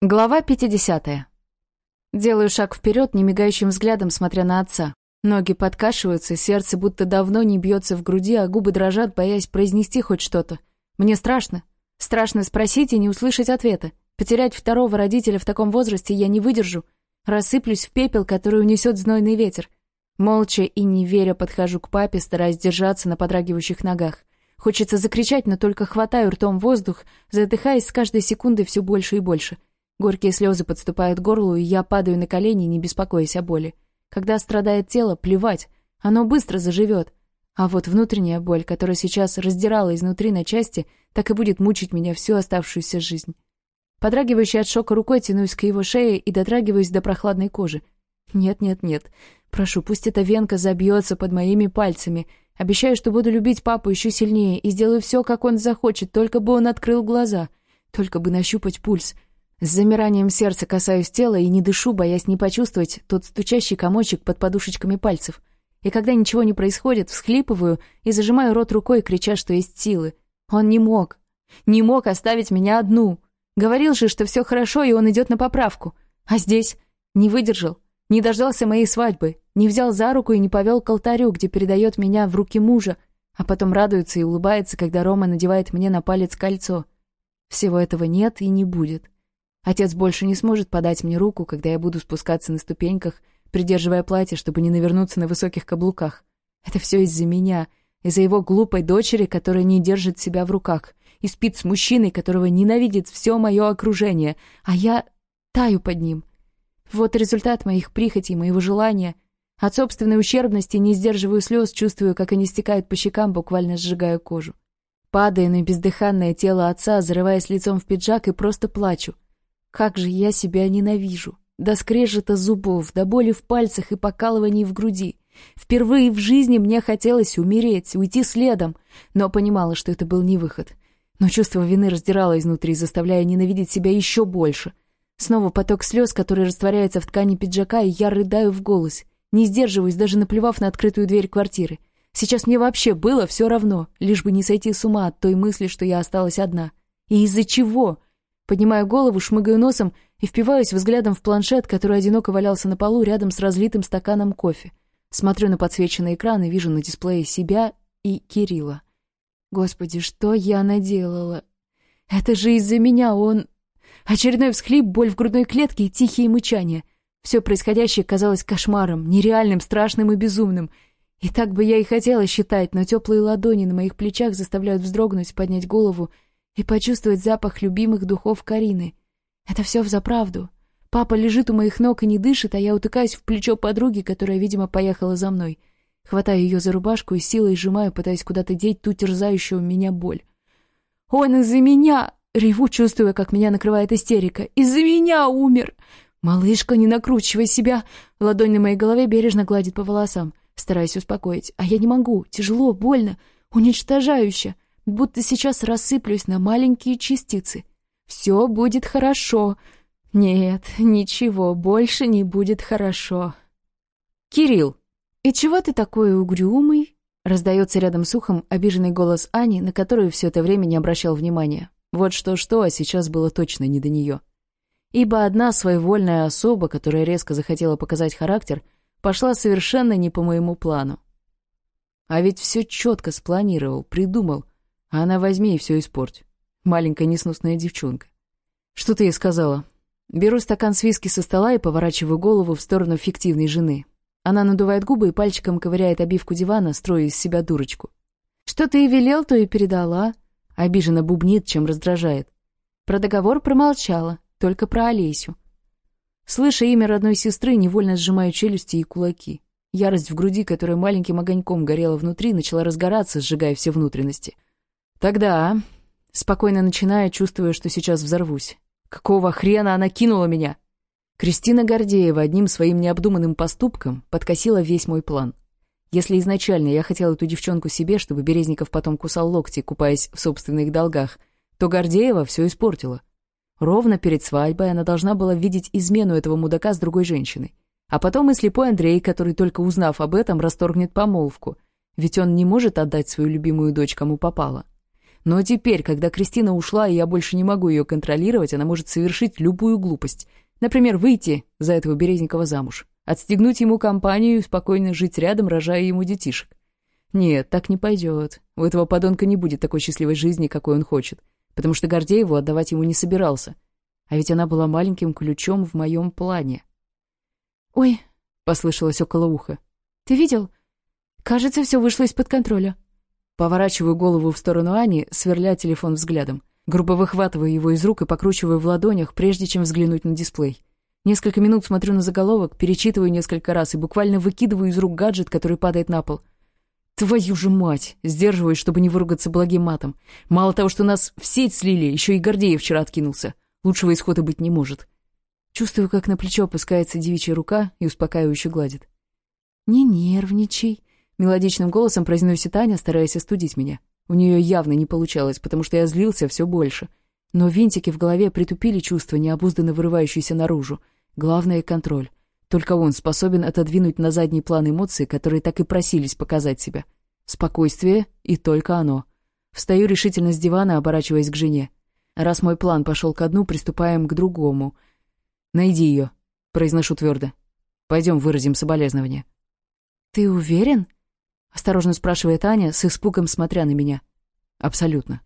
Глава 50. Делаю шаг вперед, не мигающим взглядом смотря на отца. Ноги подкашиваются, сердце будто давно не бьется в груди, а губы дрожат, боясь произнести хоть что-то. Мне страшно. Страшно спросить и не услышать ответа. Потерять второго родителя в таком возрасте я не выдержу. Рассыплюсь в пепел, который унесет знойный ветер. Молча и не веря подхожу к папе, стараясь держаться на подрагивающих ногах. Хочется закричать, но только хватаю ртом воздух, задыхаясь с каждой секундой все больше и больше — Горькие слезы подступают к горлу, и я падаю на колени, не беспокоясь о боли. Когда страдает тело, плевать, оно быстро заживет. А вот внутренняя боль, которая сейчас раздирала изнутри на части, так и будет мучить меня всю оставшуюся жизнь. Подрагивающий от шока рукой тянусь к его шее и дотрагиваюсь до прохладной кожи. Нет-нет-нет. Прошу, пусть эта венка забьется под моими пальцами. Обещаю, что буду любить папу еще сильнее и сделаю все, как он захочет, только бы он открыл глаза. Только бы нащупать пульс — с замиранием сердца касаюсь тела и не дышу, боясь не почувствовать тот стучащий комочек под подушечками пальцев. И когда ничего не происходит, всхлипываю и зажимаю рот рукой, крича, что есть силы. Он не мог. Не мог оставить меня одну. Говорил же, что все хорошо, и он идет на поправку. А здесь не выдержал, не дождался моей свадьбы, не взял за руку и не повел к алтарю, где передает меня в руки мужа, а потом радуется и улыбается, Отец больше не сможет подать мне руку, когда я буду спускаться на ступеньках, придерживая платье, чтобы не навернуться на высоких каблуках. Это все из-за меня, из-за его глупой дочери, которая не держит себя в руках, и спит с мужчиной, которого ненавидит все мое окружение, а я таю под ним. Вот результат моих прихотей, моего желания. От собственной ущербности не сдерживаю слез, чувствую, как они стекают по щекам, буквально сжигая кожу. Падаю на бездыханное тело отца, зарываясь лицом в пиджак и просто плачу — как же я себя ненавижу! До скрежета зубов, до боли в пальцах и покалываний в груди. Впервые в жизни мне хотелось умереть, уйти следом, но понимала, что это был не выход. Но чувство вины раздирало изнутри, заставляя ненавидеть себя еще больше. Снова поток слез, который растворяется в ткани пиджака, и я рыдаю в голос. Не сдерживаюсь, даже наплевав на открытую дверь квартиры. Сейчас мне вообще было все равно, лишь бы не сойти с ума от той мысли, что я осталась одна. И из-за чего? Поднимаю голову, шмыгаю носом и впиваюсь взглядом в планшет, который одиноко валялся на полу рядом с разлитым стаканом кофе. Смотрю на подсвеченный экран и вижу на дисплее себя и Кирилла. Господи, что я наделала? Это же из-за меня он... Очередной всхлип, боль в грудной клетке и тихие мычания. Все происходящее казалось кошмаром, нереальным, страшным и безумным. И так бы я и хотела считать, но теплые ладони на моих плечах заставляют вздрогнуть, поднять голову — и почувствовать запах любимых духов Карины. Это все взаправду. Папа лежит у моих ног и не дышит, а я утыкаюсь в плечо подруги, которая, видимо, поехала за мной. Хватаю ее за рубашку и силой сжимаю, пытаясь куда-то деть ту терзающую меня боль. «Он из-за меня!» — реву, чувствуя, как меня накрывает истерика. «Из-за меня умер!» «Малышка, не накручивай себя!» Ладонь на моей голове бережно гладит по волосам, стараясь успокоить. «А я не могу. Тяжело, больно, уничтожающе!» будто сейчас рассыплюсь на маленькие частицы. Все будет хорошо. Нет, ничего больше не будет хорошо. Кирилл, и чего ты такой угрюмый? Раздается рядом с ухом обиженный голос Ани, на которую все это время не обращал внимания. Вот что-что, а сейчас было точно не до нее. Ибо одна своевольная особа, которая резко захотела показать характер, пошла совершенно не по моему плану. А ведь все четко спланировал, придумал, а Она возьми и все испорть. Маленькая несносная девчонка. Что ты ей сказала? Беру стакан с виски со стола и поворачиваю голову в сторону фиктивной жены. Она надувает губы и пальчиком ковыряет обивку дивана, строя из себя дурочку. «Что ты и велел, то и передала», — обиженно бубнит, чем раздражает. Про договор промолчала, только про Олесю. Слыша имя родной сестры, невольно сжимаю челюсти и кулаки. Ярость в груди, которая маленьким огоньком горела внутри, начала разгораться, сжигая все внутренности — «Тогда...» — спокойно начиная, чувствуя, что сейчас взорвусь. «Какого хрена она кинула меня?» Кристина Гордеева одним своим необдуманным поступком подкосила весь мой план. Если изначально я хотел эту девчонку себе, чтобы Березников потом кусал локти, купаясь в собственных долгах, то Гордеева все испортила. Ровно перед свадьбой она должна была видеть измену этого мудака с другой женщиной. А потом и слепой Андрей, который, только узнав об этом, расторгнет помолвку, ведь он не может отдать свою любимую дочь, кому попало. Но теперь, когда Кристина ушла, и я больше не могу ее контролировать, она может совершить любую глупость. Например, выйти за этого Березникова замуж, отстегнуть ему компанию и спокойно жить рядом, рожая ему детишек. Нет, так не пойдет. У этого подонка не будет такой счастливой жизни, какой он хочет, потому что Гордееву отдавать ему не собирался. А ведь она была маленьким ключом в моем плане. «Ой», — послышалось около уха, — «ты видел? Кажется, все вышло из-под контроля». Поворачиваю голову в сторону Ани, сверля телефон взглядом. Грубо выхватываю его из рук и покручиваю в ладонях, прежде чем взглянуть на дисплей. Несколько минут смотрю на заголовок, перечитываю несколько раз и буквально выкидываю из рук гаджет, который падает на пол. «Твою же мать!» — сдерживаюсь, чтобы не выругаться благим матом. «Мало того, что нас в сеть слили, еще и Гордеев вчера откинулся. Лучшего исхода быть не может». Чувствую, как на плечо опускается девичья рука и успокаивающе гладит. «Не нервничай», Мелодичным голосом произносит Аня, стараясь остудить меня. У нее явно не получалось, потому что я злился все больше. Но винтики в голове притупили чувство, необузданно вырывающееся наружу. Главное — контроль. Только он способен отодвинуть на задний план эмоции, которые так и просились показать себя. Спокойствие и только оно. Встаю решительно с дивана, оборачиваясь к жене. Раз мой план пошел ко дну, приступаем к другому. «Найди ее», — произношу твердо. «Пойдем выразим соболезнования». «Ты уверен?» осторожно спрашивает Аня с испугом, смотря на меня. Абсолютно.